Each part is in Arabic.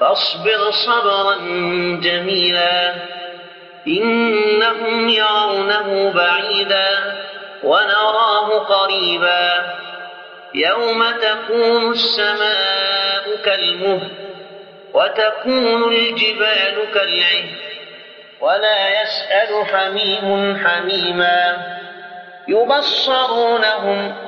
فاصبر صبرا جميلا. إنهم يرونه بعيدا ونراه قريبا. يوم تكون السماء كالمهل وتكون الجبال كالعهن ولا يسأل حميم حميما. يبصرونهم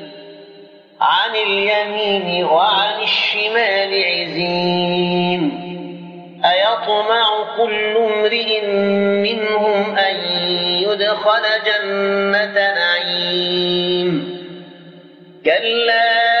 عن اليمين وعن الشمال عزين. أيطمع كل امرئ منهم أن يدخل جنة نعيم. كلا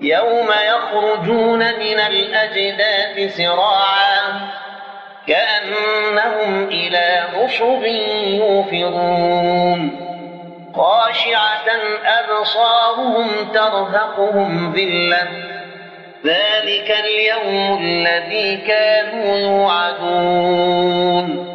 يوم يخرجون من الأجداث سراعا كأنهم إلى نصب يوفضون. خاشعة أبصارهم ترهقهم ذلة. ذلك اليوم الذي كانوا يوعدون.